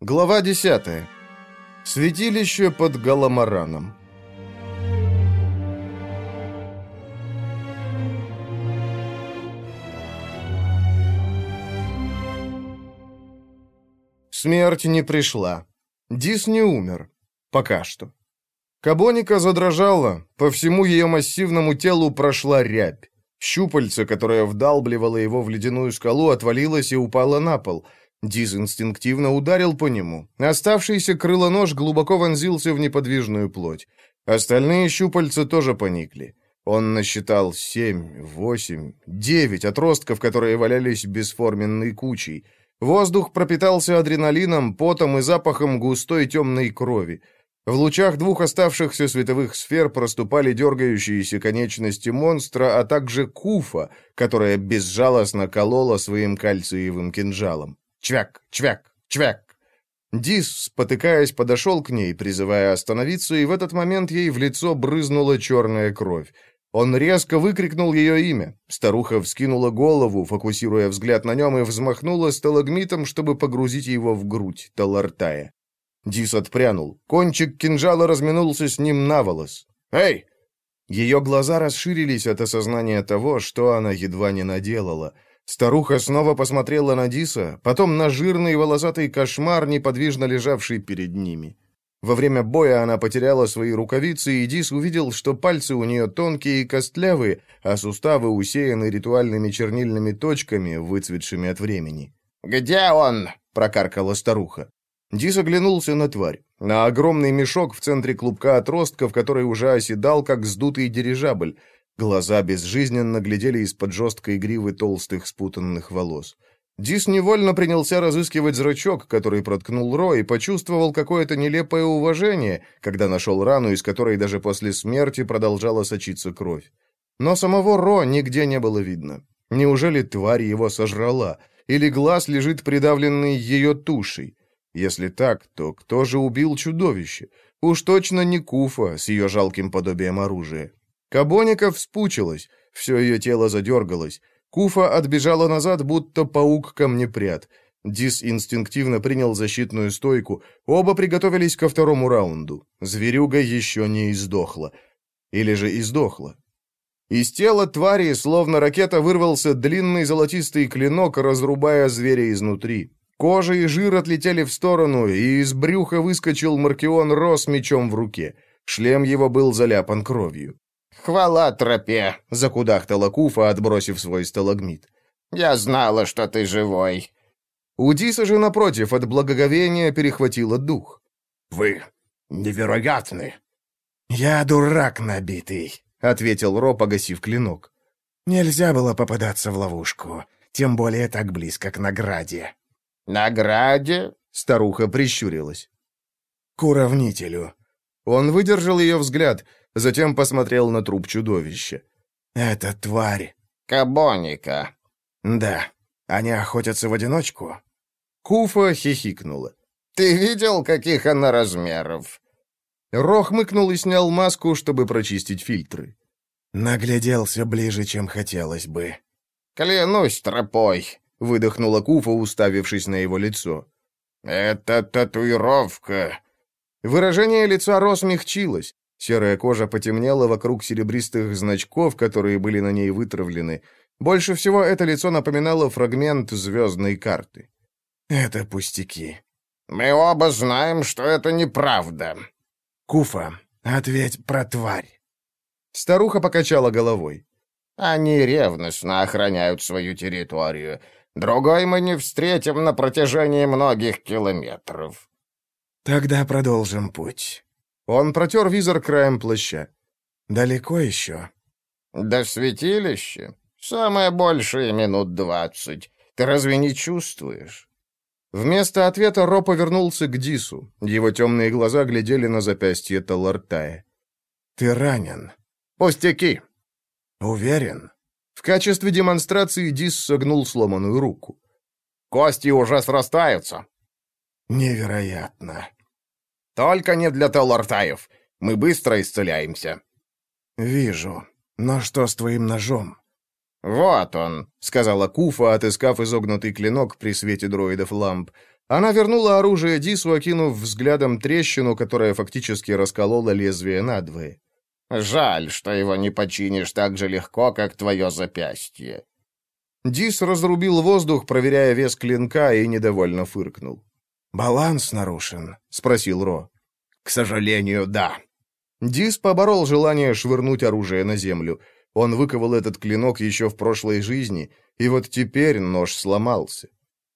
Глава 10. Святилище под Галамараном. Смерть не пришла. Дис не умер. Пока что. Кабоника задрожала, по всему ее массивному телу прошла рябь. Щупальце, которое вдалбливало его в ледяную скалу, отвалилось и упало на пол — Диз инстинктивно ударил по нему. Оставшийся крылонож глубоко вонзился в неподвижную плоть. Остальные щупальца тоже поникли. Он насчитал семь, восемь, девять отростков, которые валялись бесформенной кучей. Воздух пропитался адреналином, потом и запахом густой темной крови. В лучах двух оставшихся световых сфер проступали дергающиеся конечности монстра, а также куфа, которая безжалостно колола своим кальциевым кинжалом. Чвяк, чвяк, чвяк. Дис, спотыкаясь, подошел к ней, призывая остановиться, и в этот момент ей в лицо брызнула черная кровь. Он резко выкрикнул ее имя. Старуха вскинула голову, фокусируя взгляд на нем, и взмахнула сталагмитом, чтобы погрузить его в грудь Талартая. Дис отпрянул. Кончик кинжала разминулся с ним на волос. «Эй!» Ее глаза расширились от осознания того, что она едва не наделала — Старуха снова посмотрела на Диса, потом на жирный волосатый кошмар, неподвижно лежавший перед ними. Во время боя она потеряла свои рукавицы, и Дис увидел, что пальцы у нее тонкие и костлявые, а суставы усеяны ритуальными чернильными точками, выцветшими от времени. «Где он?» — прокаркала старуха. Дис оглянулся на тварь, на огромный мешок в центре клубка отростков, который уже оседал, как сдутый дирижабль. Глаза безжизненно глядели из-под жесткой гривы толстых спутанных волос. Дис невольно принялся разыскивать зрачок, который проткнул Ро, и почувствовал какое-то нелепое уважение, когда нашел рану, из которой даже после смерти продолжала сочиться кровь. Но самого Ро нигде не было видно. Неужели тварь его сожрала? Или глаз лежит придавленный ее тушей? Если так, то кто же убил чудовище? Уж точно не Куфа с ее жалким подобием оружия. Кабоника вспучилась, все ее тело задергалось. Куфа отбежала назад, будто паук камнепряд. Дис инстинктивно принял защитную стойку. Оба приготовились ко второму раунду. Зверюга еще не издохла. Или же издохла. Из тела твари, словно ракета, вырвался длинный золотистый клинок, разрубая зверя изнутри. Кожа и жир отлетели в сторону, и из брюха выскочил Маркион Ро с мечом в руке. Шлем его был заляпан кровью. «Хвала тропе!» — закудахтала Куфа, отбросив свой сталагмит. «Я знала, что ты живой!» У Диса же, напротив, от благоговения перехватило дух. «Вы невероятны!» «Я дурак набитый», — ответил Ро, погасив клинок. «Нельзя было попадаться в ловушку, тем более так близко к награде». «Награде?» — старуха прищурилась. «К уравнителю». Он выдержал ее взгляд — затем посмотрел на труп чудовища. «Это тварь». «Кабоника». «Да. Они охотятся в одиночку?» Куфа хихикнула. «Ты видел, каких она размеров?» Рох мыкнул и снял маску, чтобы прочистить фильтры. «Нагляделся ближе, чем хотелось бы». «Клянусь тропой», — выдохнула Куфа, уставившись на его лицо. «Это татуировка». Выражение лица Ро смягчилось. Серая кожа потемнела вокруг серебристых значков, которые были на ней вытравлены. Больше всего это лицо напоминало фрагмент звездной карты. «Это пустяки». «Мы оба знаем, что это неправда». «Куфа, ответь про тварь». Старуха покачала головой. «Они ревностно охраняют свою территорию. Другой мы не встретим на протяжении многих километров». «Тогда продолжим путь». Он протер визор краем плаща. «Далеко еще?» «До святилища? Самое большее минут двадцать. Ты разве не чувствуешь?» Вместо ответа Ро повернулся к Дису. Его темные глаза глядели на запястье Талартая. «Ты ранен». «Пустяки». «Уверен?» В качестве демонстрации Дис согнул сломанную руку. «Кости уже срастаются». «Невероятно». Только не для Теллартаев. Мы быстро исцеляемся». «Вижу. Но что с твоим ножом?» «Вот он», — сказала Куфа, отыскав изогнутый клинок при свете дроидов ламп. Она вернула оружие Дису, окинув взглядом трещину, которая фактически расколола лезвие надвое. «Жаль, что его не починишь так же легко, как твое запястье». Дис разрубил воздух, проверяя вес клинка, и недовольно фыркнул. «Баланс нарушен?» — спросил Ро. «К сожалению, да». Дис поборол желание швырнуть оружие на землю. Он выковал этот клинок еще в прошлой жизни, и вот теперь нож сломался.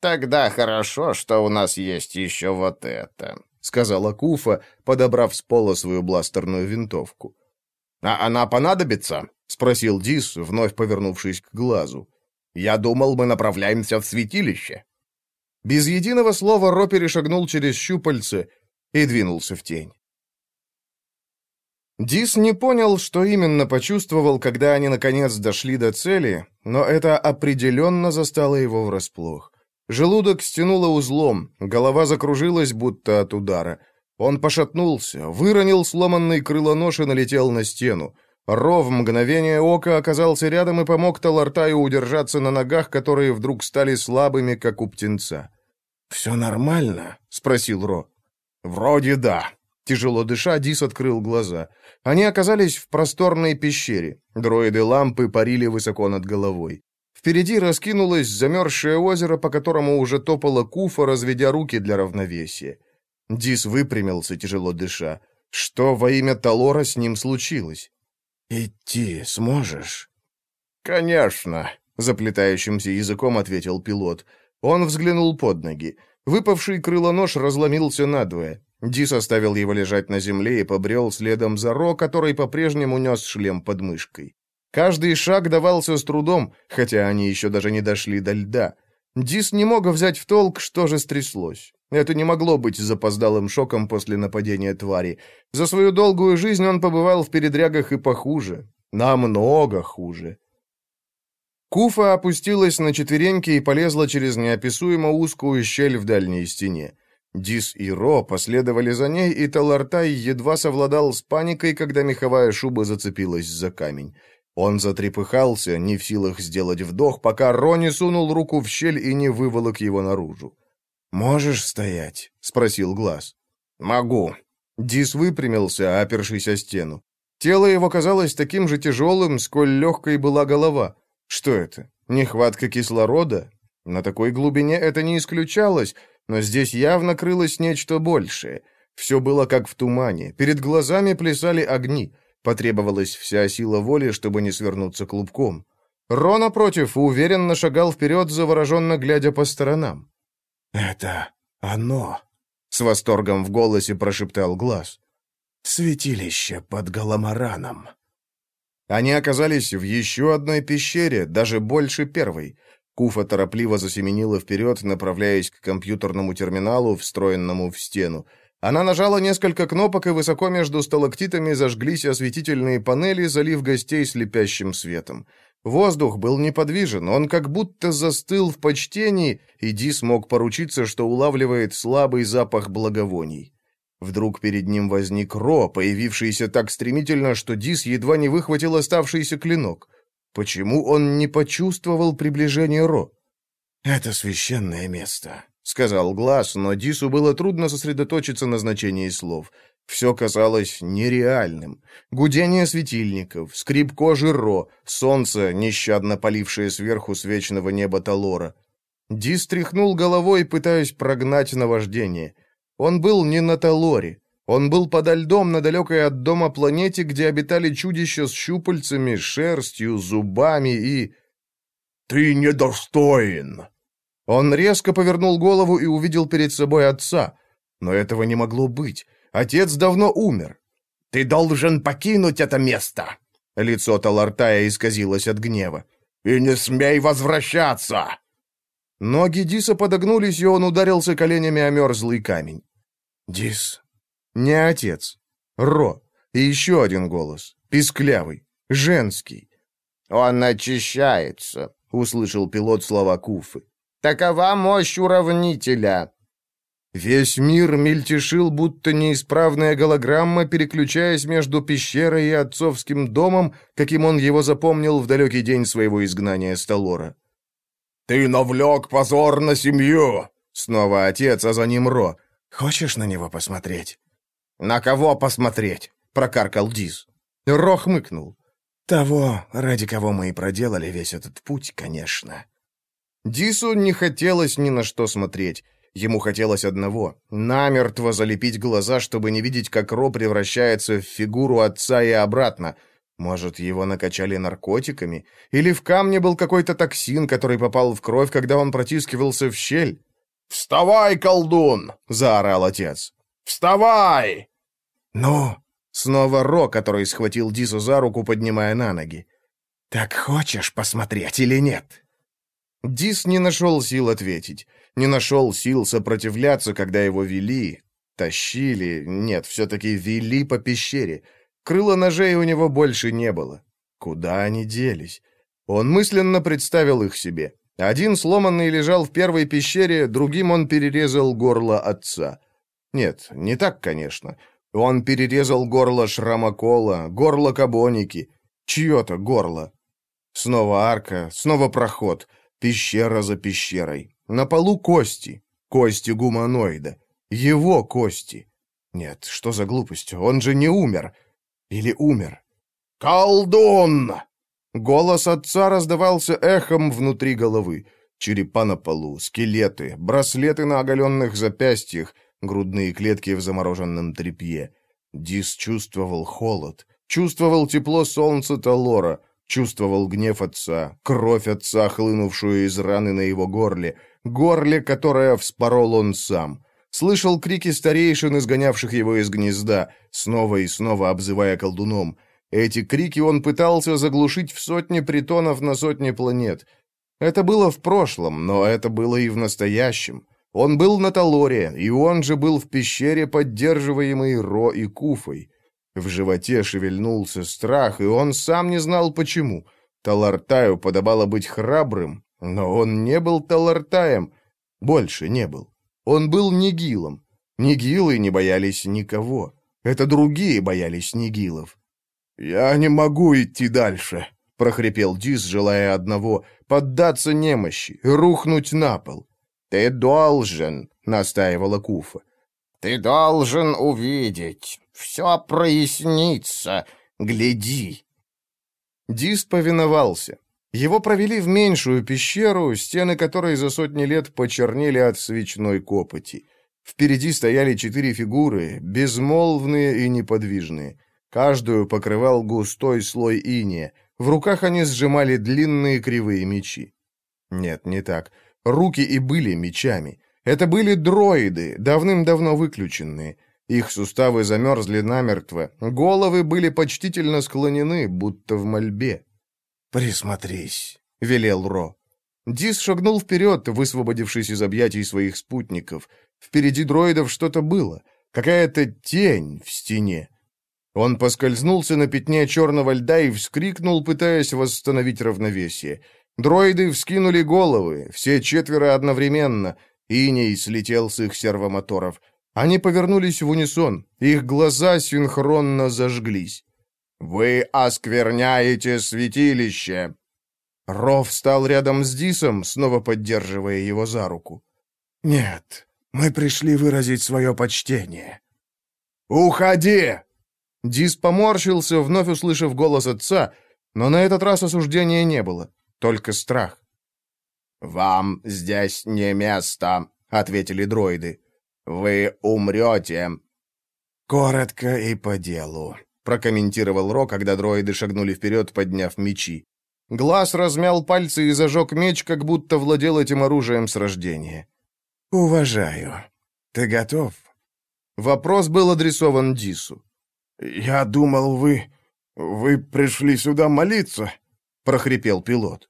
«Тогда хорошо, что у нас есть еще вот это», — сказала Куфа, подобрав с пола свою бластерную винтовку. «А она понадобится?» — спросил Дис, вновь повернувшись к глазу. «Я думал, мы направляемся в святилище». Без единого слова Ро перешагнул через щупальце и двинулся в тень. Дис не понял, что именно почувствовал, когда они наконец дошли до цели, но это определенно застало его врасплох. Желудок стянуло узлом, голова закружилась, будто от удара. Он пошатнулся, выронил сломанный крылонож и налетел на стену. Ро в мгновение ока оказался рядом и помог Талартаю удержаться на ногах, которые вдруг стали слабыми, как у птенца. «Все нормально?» — спросил Ро. «Вроде да». Тяжело дыша, Дис открыл глаза. Они оказались в просторной пещере. Дроиды лампы парили высоко над головой. Впереди раскинулось замерзшее озеро, по которому уже топала куфа, разведя руки для равновесия. Дис выпрямился, тяжело дыша. Что во имя Талора с ним случилось? «Идти сможешь?» «Конечно», — заплетающимся языком ответил пилот. Он взглянул под ноги. Выпавший крылонож разломился надвое. Дис оставил его лежать на земле и побрел следом за Ро, который по-прежнему нес шлем под мышкой. Каждый шаг давался с трудом, хотя они еще даже не дошли до льда. Дис не мог взять в толк, что же стряслось. Это не могло быть запоздалым шоком после нападения твари. За свою долгую жизнь он побывал в передрягах и похуже. Намного хуже. Куфа опустилась на четвереньки и полезла через неописуемо узкую щель в дальней стене. Дис и Ро последовали за ней, и Талартай едва совладал с паникой, когда меховая шуба зацепилась за камень. Он затрепыхался, не в силах сделать вдох, пока Ро не сунул руку в щель и не выволок его наружу. «Можешь стоять?» — спросил Глаз. «Могу». Дис выпрямился, опершись о стену. Тело его казалось таким же тяжелым, сколь легкой была голова. Что это? Нехватка кислорода? На такой глубине это не исключалось, но здесь явно крылось нечто большее. Все было как в тумане. Перед глазами плясали огни. Потребовалась вся сила воли, чтобы не свернуться клубком. Ро, напротив, уверенно шагал вперед, завороженно глядя по сторонам. «Это оно!» — с восторгом в голосе прошептал глаз. «Святилище под Галамараном». Они оказались в еще одной пещере, даже больше первой. Куфа торопливо засеменила вперед, направляясь к компьютерному терминалу, встроенному в стену. Она нажала несколько кнопок, и высоко между сталактитами зажглись осветительные панели, залив гостей слепящим светом. Воздух был неподвижен, он как будто застыл в почтении, и Ди смог поручиться, что улавливает слабый запах благовоний. Вдруг перед ним возник Ро, появившийся так стремительно, что Дис едва не выхватил оставшийся клинок. Почему он не почувствовал приближение Ро? «Это священное место», — сказал Глаз, но Дису было трудно сосредоточиться на значении слов. Все казалось нереальным. Гудение светильников, скрип кожи Ро, солнце, нещадно полившее сверху с вечного неба Талора. Дис тряхнул головой, пытаясь прогнать наваждение. Он был не на Талоре. Он был подо льдом на далекой от дома планете, где обитали чудища с щупальцами, шерстью, зубами и... «Ты недостоин!» Он резко повернул голову и увидел перед собой отца. Но этого не могло быть. Отец давно умер. «Ты должен покинуть это место!» Лицо Талартая исказилось от гнева. «И не смей возвращаться!» Ноги Диса подогнулись, и он ударился коленями о мерзлый камень. «Дис...» Не отец. Ро. И еще один голос. Писклявый. Женский. «Он очищается», — услышал пилот слова Куфы. «Такова мощь уравнителя. Весь мир мельтешил, будто неисправная голограмма, переключаясь между пещерой и отцовским домом, каким он его запомнил в далекий день своего изгнания с Талора. «Ты навлек позор на семью!» — Снова отец, а за ним Ро. «Хочешь на него посмотреть?» «На кого посмотреть?» — прокаркал Диз. Ро хмыкнул. «Того, ради кого мы и проделали весь этот путь, конечно». Дису не хотелось ни на что смотреть. Ему хотелось одного — намертво залепить глаза, чтобы не видеть, как Ро превращается в фигуру отца и обратно. Может, его накачали наркотиками? Или в камне был какой-то токсин, который попал в кровь, когда он протискивался в щель? «Вставай, колдун!» — заорал отец. «Вставай!» «Ну?» — снова Ро, который схватил Дису за руку, поднимая на ноги. «Так хочешь посмотреть или нет?» Дис не нашел сил ответить, не нашел сил сопротивляться, когда его вели, тащили, нет, все-таки вели по пещере. Крыла ножей у него больше не было. Куда они делись? Он мысленно представил их себе. Один сломанный лежал в первой пещере, другим он перерезал горло отца. Нет, не так, конечно. Он перерезал горло Шрамакола, горло Кабоники, чье-то горло. Снова арка, снова проход — Пещера за пещерой. На полу кости. Кости гуманоида. Его кости. Нет, что за глупость? Он же не умер. Или умер? «Колдун!» Голос отца раздавался эхом внутри головы. Черепа на полу, скелеты, браслеты на оголенных запястьях, грудные клетки в замороженном тряпье. Дис чувствовал холод, чувствовал тепло солнца Талора, Чувствовал гнев отца, кровь отца, хлынувшую из раны на его горле, горле, которое вспорол он сам. Слышал крики старейшин, изгонявших его из гнезда, снова и снова обзывая колдуном. Эти крики он пытался заглушить в сотни притонов на сотни планет. Это было в прошлом, но это было и в настоящем. Он был на Талоре, и он же был в пещере, поддерживаемый Ро и Куфой. В животе шевельнулся страх, и он сам не знал почему. Талартаю подобало быть храбрым, но он не был Талартаем. Больше не был. Он был Нигилом. Нигилы не боялись никого. Это другие боялись Нигилов. «Я не могу идти дальше», — прохрипел Дис, желая одного — поддаться немощи, рухнуть на пол. «Ты должен», — настаивала Куфа. «Ты должен увидеть. Все прояснится. Гляди!» Дис повиновался. Его провели в меньшую пещеру, стены которой за сотни лет почернели от свечной копоти. Впереди стояли четыре фигуры, безмолвные и неподвижные. Каждую покрывал густой слой иния. В руках они сжимали длинные кривые мечи. Нет, не так. Руки и были мечами. Это были дроиды, давным-давно выключенные. Их суставы замерзли намертво, головы были почтительно склонены, будто в мольбе. «Присмотрись», — велел Ро. Дис шагнул вперед, высвободившись из объятий своих спутников. Впереди дроидов что-то было, какая-то тень в стене. Он поскользнулся на пятне черного льда и вскрикнул, пытаясь восстановить равновесие. Дроиды вскинули головы, все четверо одновременно. Иней слетел с их сервомоторов. Они повернулись в унисон, их глаза синхронно зажглись. «Вы оскверняете святилище!» Ров стал рядом с Дисом, снова поддерживая его за руку. «Нет, мы пришли выразить свое почтение». «Уходи!» Дис поморщился, вновь услышав голос отца, но на этот раз осуждения не было, только страх. «Вам здесь не место», — ответили дроиды. «Вы умрете!» «Коротко и по делу», — прокомментировал Ро, когда дроиды шагнули вперед, подняв мечи. Глаз размял пальцы и зажег меч, как будто владел этим оружием с рождения. «Уважаю. Ты готов?» Вопрос был адресован Дису. «Я думал, вы... вы пришли сюда молиться», — прохрипел пилот.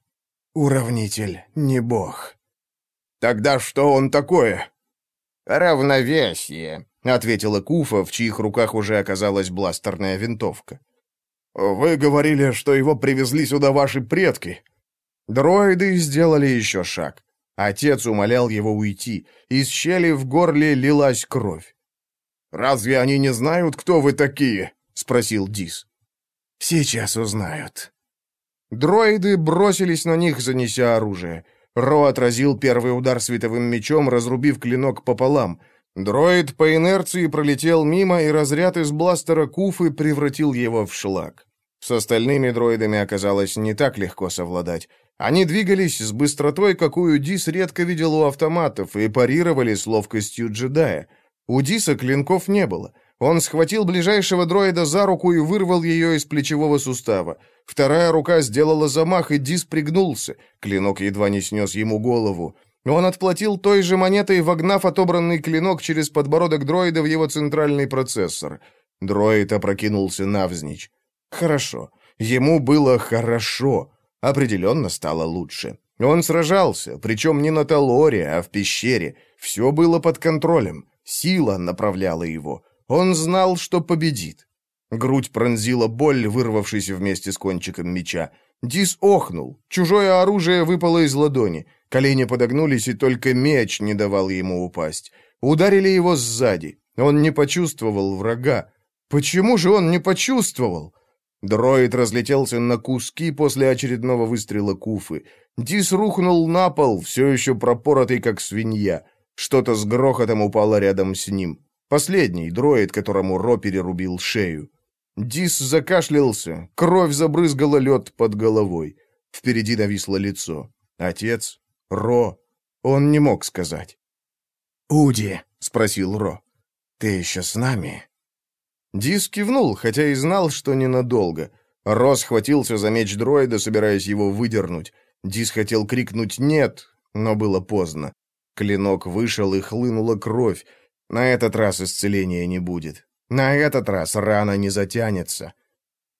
«Уравнитель, не бог». «Тогда что он такое?» «Равновесие», — ответила Куфа, в чьих руках уже оказалась бластерная винтовка. «Вы говорили, что его привезли сюда ваши предки». Дроиды сделали еще шаг. Отец умолял его уйти. Из щели в горле лилась кровь. «Разве они не знают, кто вы такие?» — спросил Дис. «Сейчас узнают». Дроиды бросились на них, занеся оружие. Ро отразил первый удар световым мечом, разрубив клинок пополам. Дроид по инерции пролетел мимо, и разряд из бластера Куфы превратил его в шлак. С остальными дроидами оказалось не так легко совладать. Они двигались с быстротой, какую Дис редко видел у автоматов, и парировали с ловкостью джедая. У Диса клинков не было. Он схватил ближайшего дроида за руку и вырвал ее из плечевого сустава. Вторая рука сделала замах, и Дис пригнулся. Клинок едва не снес ему голову. Он отплатил той же монетой, вогнав отобранный клинок через подбородок дроида в его центральный процессор. Дроид опрокинулся навзничь. Хорошо. Ему было хорошо. Определенно стало лучше. Он сражался, причем не на Талоре, а в пещере. Все было под контролем. Сила направляла его. Он знал, что победит. Грудь пронзила боль, вырвавшись вместе с кончиком меча. Дис охнул. Чужое оружие выпало из ладони. Колени подогнулись, и только меч не давал ему упасть. Ударили его сзади. Он не почувствовал врага. Почему же он не почувствовал? Дроид разлетелся на куски после очередного выстрела Куфы. Дис рухнул на пол, все еще пропоротый, как свинья. Что-то с грохотом упало рядом с ним. Последний дроид, которому Ро перерубил шею. Дис закашлялся, кровь забрызгала лед под головой. Впереди нависло лицо. Отец? Ро? Он не мог сказать. «Уди», — спросил Ро, — «ты еще с нами?» Дис кивнул, хотя и знал, что ненадолго. Рос схватился за меч дроида, собираясь его выдернуть. Дис хотел крикнуть «нет», но было поздно. Клинок вышел, и хлынула кровь. На этот раз исцеления не будет. На этот раз рана не затянется.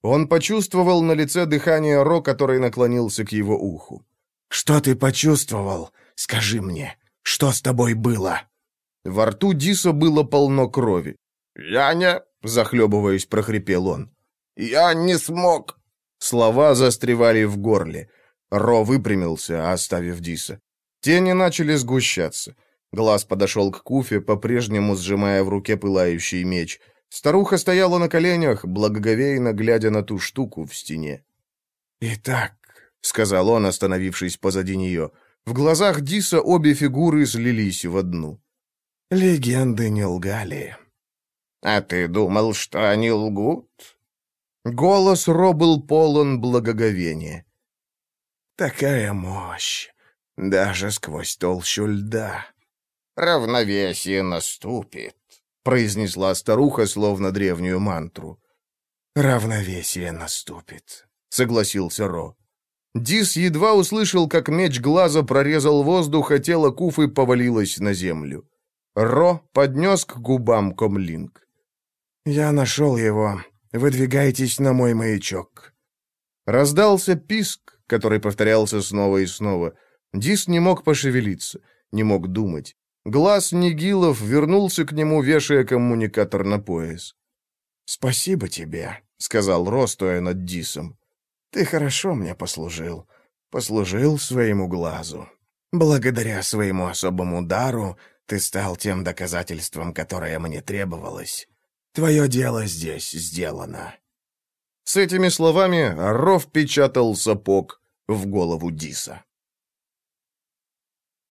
Он почувствовал на лице дыхание Ро, который наклонился к его уху. «Что ты почувствовал? Скажи мне, что с тобой было?» Во рту Диса было полно крови. «Я не...» — захлебываясь, прохрипел он. «Я не смог!» Слова застревали в горле. Ро выпрямился, оставив Диса. Тени начали сгущаться. Глаз подошел к Куфе, по-прежнему сжимая в руке пылающий меч. Старуха стояла на коленях, благоговейно глядя на ту штуку в стене. «Итак», — сказал он, остановившись позади нее, — в глазах Диса обе фигуры слились в одну. «Легенды не лгали. «А ты думал, что они лгут?» Голос Ро был полон благоговения. «Такая мощь! Даже сквозь толщу льда!» «Равновесие наступит», — произнесла старуха, словно древнюю мантру. «Равновесие наступит», — согласился Ро. Дис едва услышал, как меч глаза прорезал воздух, а тело Куфы повалилось на землю. Ро поднес к губам комлинг. «Я нашел его. Выдвигайтесь на мой маячок». Раздался писк, который повторялся снова и снова. Дис не мог пошевелиться, не мог думать. Глаз Нигилов вернулся к нему, вешая коммуникатор на пояс. «Спасибо тебе», — сказал Ро, стоя над Дисом. «Ты хорошо мне послужил. Послужил своему глазу. Благодаря своему особому дару ты стал тем доказательством, которое мне требовалось. Твое дело здесь сделано». С этими словами Ров печатал сапог в голову Диса.